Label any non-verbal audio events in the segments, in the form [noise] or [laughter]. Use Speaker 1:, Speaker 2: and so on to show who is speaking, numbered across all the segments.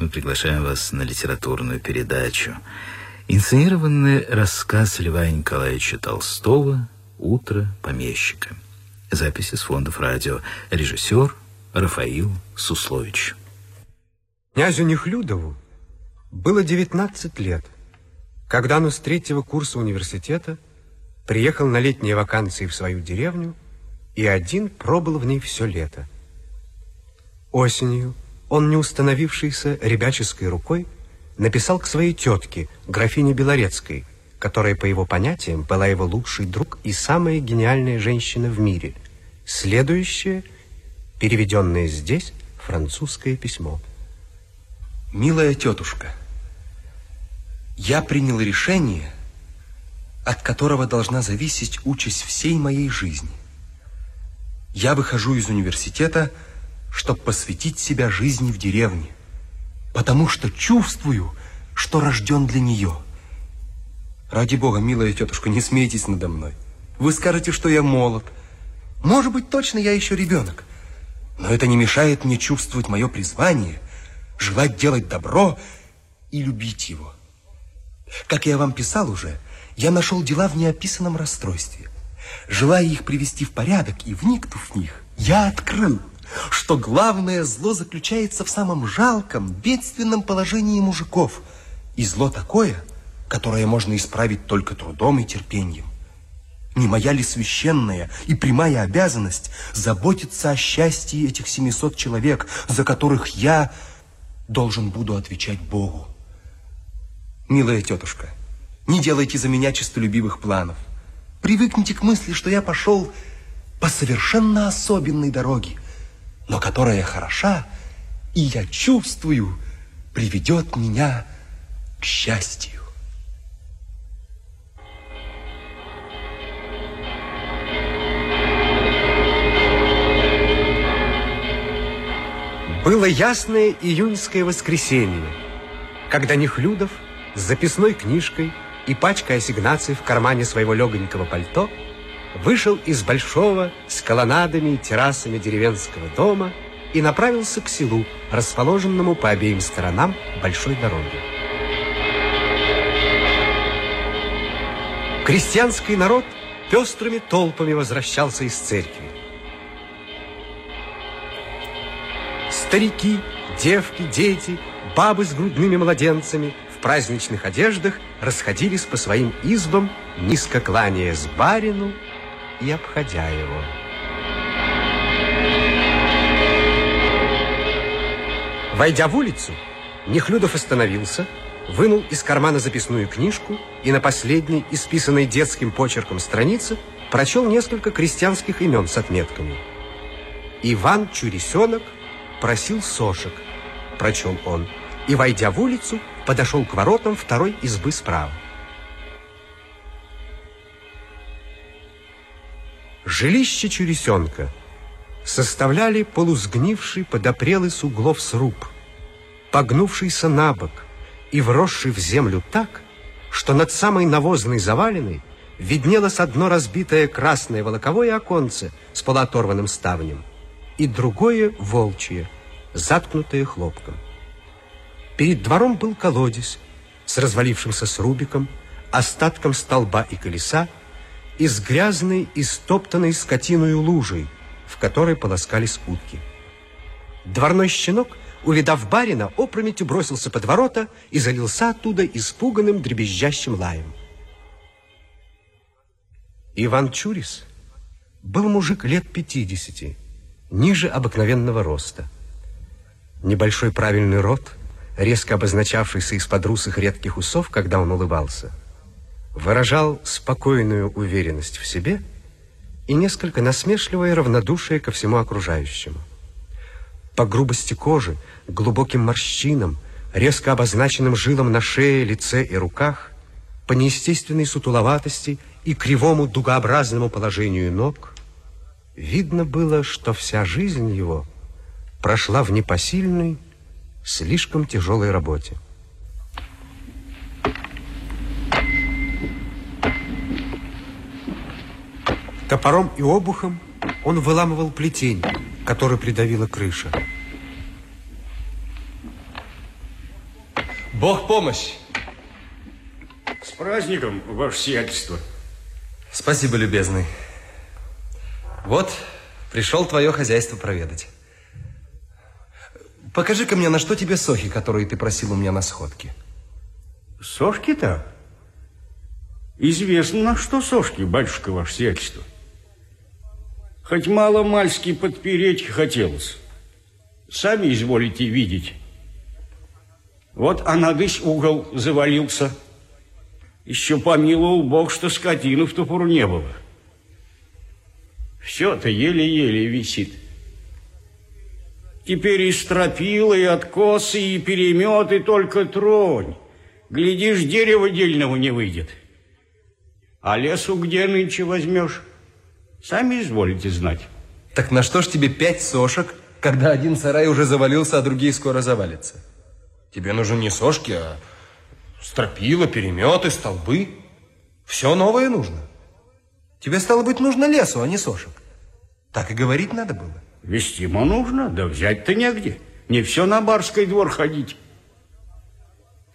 Speaker 1: Мы приглашаем вас на литературную передачу. Инсценированный рассказ Льва Николаевича Толстого «Утро помещика». Записи с фондов радио. Режиссер Рафаил Суслович.
Speaker 2: Князю Нехлюдову было 19 лет, когда он с третьего курса университета приехал на летние вакансии в свою деревню и один пробыл в ней все лето. Осенью он, не установившийся ребяческой рукой, написал к своей тетке, графине Белорецкой, которая, по его понятиям, была его лучший друг и самая гениальная женщина в мире. Следующее, переведенное здесь, французское письмо.
Speaker 3: Милая тетушка, я принял решение, от которого должна зависеть участь всей моей жизни. Я выхожу из университета, чтобы посвятить себя жизни в деревне, потому что чувствую, что рожден для нее. Ради бога, милая тетушка, не смейтесь надо мной. Вы скажете, что я молод. Может быть, точно я еще ребенок. Но это не мешает мне чувствовать мое призвание, желать делать добро и любить его. Как я вам писал уже, я нашел дела в неописанном расстройстве. Желая их привести в порядок и вникнув в них, я открыл, что главное зло заключается в самом жалком, бедственном положении мужиков. И зло такое, которое можно исправить только трудом и терпением. Не моя ли священная и прямая обязанность заботиться о счастье этих 700 человек, за которых я должен буду отвечать Богу? Милая тетушка, не делайте за меня честолюбивых планов. Привыкните к мысли, что я пошел по совершенно особенной дороге, но которая хороша, и я чувствую, приведет меня к счастью.
Speaker 2: Было ясное июньское воскресенье, когда Нехлюдов с записной книжкой и пачкой ассигнаций в кармане своего легонького пальто вышел из большого с колоннадами и террасами деревенского дома и направился к селу, расположенному по обеим сторонам большой дороги. Крестьянский народ пестрыми толпами возвращался из церкви. Старики, девки, дети, бабы с грудными младенцами – праздничных одеждах расходились по своим избам, низко кланяясь барину и обходя его. Войдя в улицу, Нехлюдов остановился, вынул из кармана записную книжку и на последней, исписанной детским почерком странице, прочел несколько крестьянских имен с отметками. «Иван Чуресенок просил сошек», прочел он, и, войдя в улицу, подошел к воротам второй избы справа. Жилище Чуресенка составляли полусгнивший подопрелый с углов сруб, погнувшийся на бок и вросший в землю так, что над самой навозной заваленной виднелось одно разбитое красное волоковое оконце с полуоторванным ставнем и другое волчье, заткнутое хлопком. Перед двором был колодец с развалившимся срубиком, остатком столба и колеса и с грязной и стоптанной скотиной лужей, в которой полоскались утки. Дворной щенок, увидав барина, опрометью бросился под ворота и залился оттуда испуганным дребезжащим лаем. Иван Чурис был мужик лет пятидесяти, ниже обыкновенного роста. Небольшой правильный рот – резко обозначавшийся из-под русых редких усов, когда он улыбался, выражал спокойную уверенность в себе и несколько насмешливое равнодушие ко всему окружающему. По грубости кожи, глубоким морщинам, резко обозначенным жилам на шее, лице и руках, по неестественной сутуловатости и кривому дугообразному положению ног, видно было, что вся жизнь его прошла в непосильной, слишком тяжелой работе. Топором и обухом он выламывал плетень, который придавила крыша.
Speaker 3: Бог помощь.
Speaker 4: С праздником, ваше сиятельство.
Speaker 3: Спасибо, любезный. Вот, пришел твое хозяйство проведать. Покажи-ка мне, на что тебе сохи, которые ты просил у меня на сходке.
Speaker 4: Сошки-то? Известно, на что сошки, батюшка, ваше сиятельство. Хоть мало-мальски подпереть хотелось. Сами изволите видеть. Вот анадысь угол завалился. Еще помиловал Бог, что скотину в ту не было. Все-то еле-еле висит. Теперь и стропила, и откосы, и переметы только тронь. Глядишь, дерева дельного не выйдет. А лесу где нынче возьмешь? Сами изволите знать.
Speaker 3: Так на что ж тебе пять сошек, когда один сарай уже завалился, а другие скоро завалятся? Тебе нужны не сошки, а стропила, переметы, столбы. Все новое нужно. Тебе, стало быть, нужно лесу, а не сошек. Так и говорить надо было.
Speaker 4: Вестимо нужно, да взять-то негде. Не все на барский двор ходить.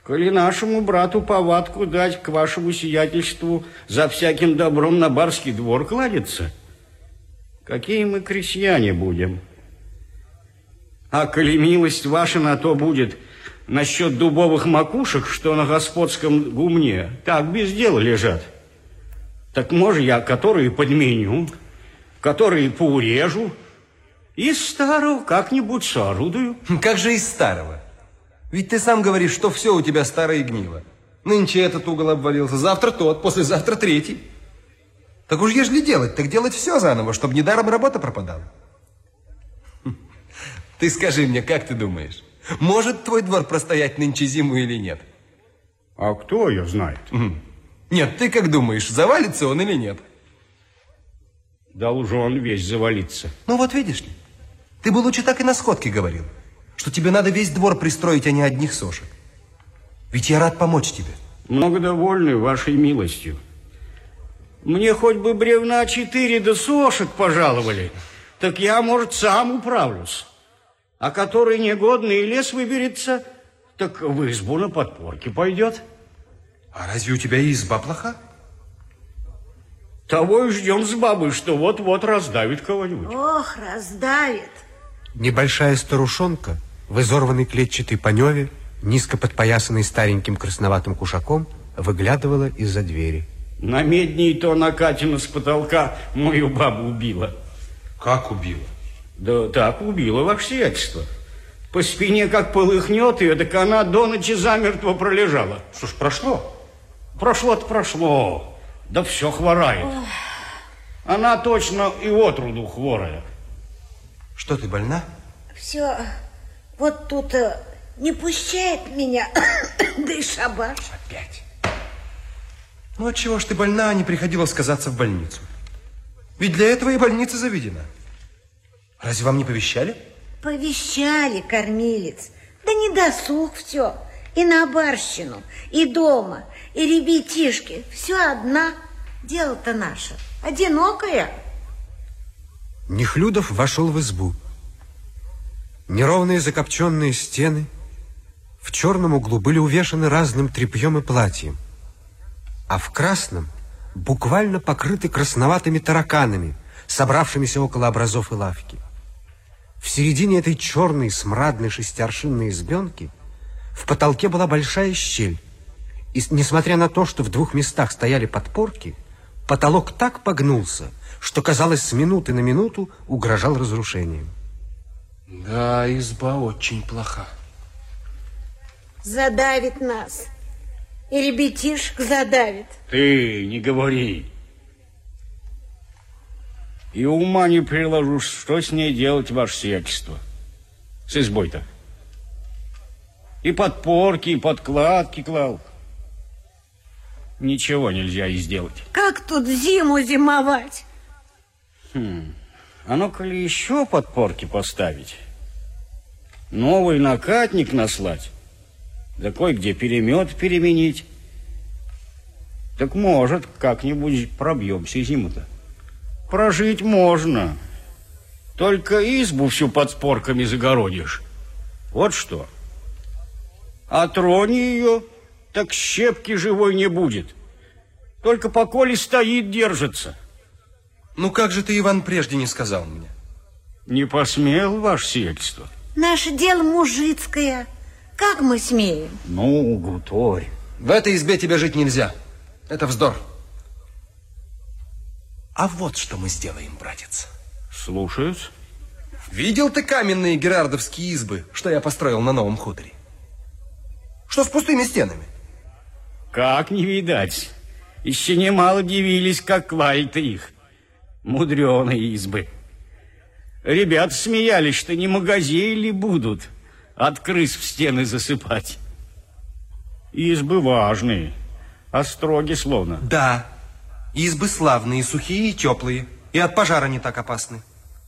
Speaker 4: Коли нашему брату повадку дать к вашему сиятельству за всяким добром на барский двор кладется, какие мы крестьяне будем? А коли милость ваша на то будет насчет дубовых макушек, что на господском гумне, так без дела лежат, так может я которые подменю, которые поурежу, из старого как-нибудь соорудую.
Speaker 3: Как же из старого? Ведь ты сам говоришь, что все у тебя старое и гнило. Нынче этот угол обвалился, завтра тот, послезавтра третий. Так уж ежели делать, так делать все заново, чтобы недаром работа пропадала. [laughs] Ты скажи мне, как ты думаешь, может твой двор простоять нынче зиму или нет?
Speaker 4: А кто ее знает?
Speaker 3: Нет, ты как думаешь, завалится он или нет?
Speaker 4: Должен весь завалиться.
Speaker 3: Ну вот видишь ли, ты бы лучше так и на сходке говорил, что тебе надо весь двор пристроить, а не одних сошек. Ведь я рад помочь тебе.
Speaker 4: Много довольны вашей милостью. Мне хоть бы бревна четыре да сошек пожаловали, так я, может, сам управлюсь. А который негодный лес выберется, так в избу на подпорке пойдет.
Speaker 3: А разве у тебя изба плоха?
Speaker 4: Того и ждем с бабой, что вот-вот раздавит кого-нибудь.
Speaker 5: Ох, раздавит.
Speaker 2: Небольшая старушонка в изорванной клетчатой паневе, низко подпоясанной стареньким красноватым кушаком, выглядывала из-за двери.
Speaker 4: На медней то накатина с потолка мою бабу убила.
Speaker 3: Как убила?
Speaker 4: Да так убила, ваше сиятельство. По спине как полыхнет ее, так она до ночи замертво пролежала.
Speaker 3: Что ж, прошло?
Speaker 4: Прошло-то прошло. Да все хворает. Она точно и отруду хворая.
Speaker 3: Что, ты больна?
Speaker 5: Все, вот тут э, не пущает меня, [coughs] да и шабаш.
Speaker 3: Опять. Ну, чего ж ты больна, а не приходила сказаться в больницу? Ведь для этого и больница заведена. Разве вам не повещали?
Speaker 5: Повещали, кормилец. Да не досуг все. И на барщину, и дома, и ребятишки. Все одна. Дело-то наше. Одинокая.
Speaker 2: Нехлюдов вошел в избу. Неровные закопченные стены в черном углу были увешаны разным тряпьем и платьем, а в красном буквально покрыты красноватыми тараканами, собравшимися около образов и лавки. В середине этой черной смрадной шестиаршинной избенки в потолке была большая щель, и несмотря на то, что в двух местах стояли подпорки, потолок так погнулся, что, казалось, с минуты на минуту угрожал разрушением.
Speaker 3: Да, изба очень плоха.
Speaker 5: Задавит нас. И ребятишек задавит.
Speaker 4: Ты не говори. И ума не приложу, что с ней делать, ваше сиятельство. С избой-то. И подпорки, и подкладки клал. Ничего нельзя и сделать.
Speaker 5: Как тут зиму зимовать?
Speaker 4: Хм. А ну-ка ли еще подпорки поставить? Новый накатник наслать? Да кое-где перемет переменить? Так может, как-нибудь пробьемся зиму-то. Прожить можно. Только избу всю под спорками загородишь. Вот что. А трони ее, так щепки живой не будет. Только поколе стоит, держится.
Speaker 3: Ну как же ты, Иван, прежде не сказал мне?
Speaker 4: Не посмел, ваше сиятельство.
Speaker 5: Наше дело мужицкое. Как мы смеем?
Speaker 4: Ну, Гуторь.
Speaker 3: В этой избе тебе жить нельзя. Это вздор. А вот что мы сделаем, братец.
Speaker 4: Слушаюсь.
Speaker 3: Видел ты каменные герардовские избы, что я построил на новом хуторе? Что с пустыми стенами?
Speaker 4: Как не видать. Еще немало дивились, как хвалит их. Мудреные избы. Ребята смеялись, что не магазины будут от крыс в стены засыпать. Избы важные, остроги словно.
Speaker 3: Да, избы славные, сухие и теплые, и от пожара не так опасны.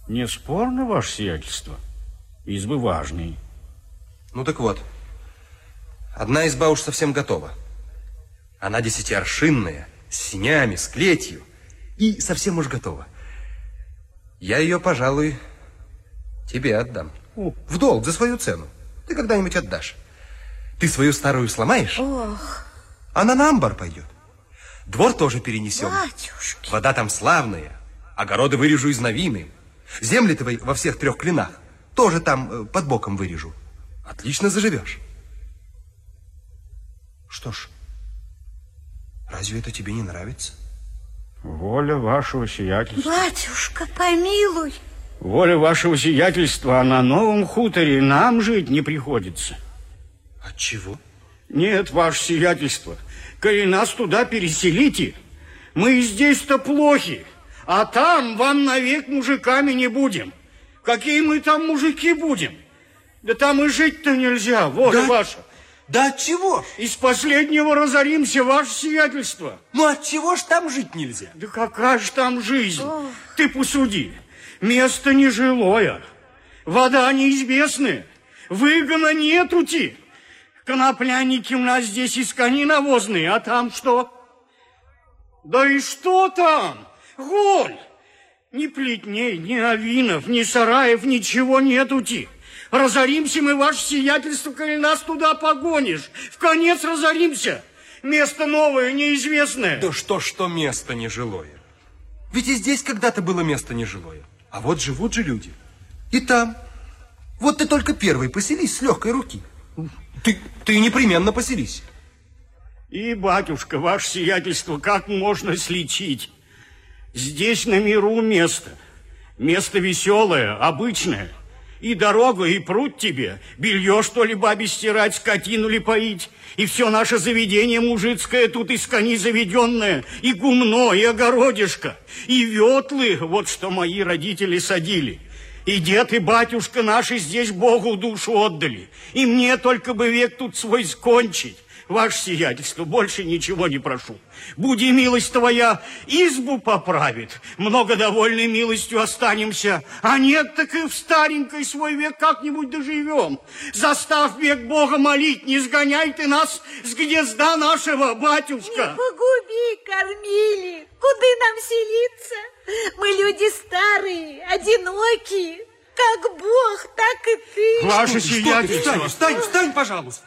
Speaker 4: Неспорно, ваше сиятельство. Избы важные.
Speaker 3: Ну так вот, одна изба уж совсем готова. Она десятиаршинная, с синями, с клетью, и совсем уж готова. Я ее, пожалуй, тебе отдам. В долг, за свою цену. Ты когда-нибудь отдашь. Ты свою старую сломаешь,
Speaker 5: Ох,
Speaker 3: она на амбар пойдет. Двор тоже перенесем.
Speaker 5: батюшки.
Speaker 3: Вода там славная. Огороды вырежу из новины. Земли твои во всех трех клинах тоже там э, под боком вырежу. Отлично заживешь. Что ж, разве это тебе не нравится?
Speaker 4: Воля вашего сиятельства.
Speaker 5: Батюшка, помилуй.
Speaker 4: Воля вашего сиятельства, а на новом хуторе нам жить не приходится.
Speaker 3: От чего?
Speaker 4: Нет, ваше сиятельство, коли нас туда переселите, мы и здесь-то плохи, а там вам навек мужиками не будем. Какие мы там мужики будем? Да там и жить-то нельзя, воля
Speaker 3: Да?
Speaker 4: ваша.
Speaker 3: Да от чего ж?
Speaker 4: Из последнего разоримся, ваше сиятельство.
Speaker 3: Ну от чего ж там жить нельзя?
Speaker 4: Да какая же там жизнь? Ты посуди. Место нежилое, вода неизвестная, выгона нетути. Коноплянники у нас здесь из кони навозные, а там что? Да и что там? Голь! Ни плетней, ни авинов, ни сараев, ничего нетути. Разоримся мы, ваше сиятельство, коли нас туда погонишь. В конец разоримся. Место новое, неизвестное.
Speaker 3: Да что ж то место нежилое? Ведь и здесь когда-то было место нежилое. А вот живут же люди. И там. Вот ты только первый поселись с легкой руки. Ты, ты непременно поселись.
Speaker 4: И, батюшка, ваше сиятельство, как можно слечить? Здесь на миру место. Место веселое, обычное. И дорога, и пруд тебе. Белье, что ли, бабе стирать, скотину ли поить. И все наше заведение мужицкое тут из кони заведенное. И гумно, и огородишко, и ветлы, вот что мои родители садили. И дед, и батюшка наши здесь Богу душу отдали. И мне только бы век тут свой скончить. Ваше сиятельство, больше ничего не прошу. Буди милость твоя, избу поправит. Много довольной милостью останемся. А нет, так и в старенькой свой век как-нибудь доживем. Застав век Бога молить, не сгоняй ты нас с гнезда нашего, батюшка.
Speaker 5: Погуби, кормили. Куда нам селиться? Мы люди старые, одинокие. Как Бог, так и ты.
Speaker 4: Ваше сиятельство.
Speaker 3: Встань, встань, встань, пожалуйста.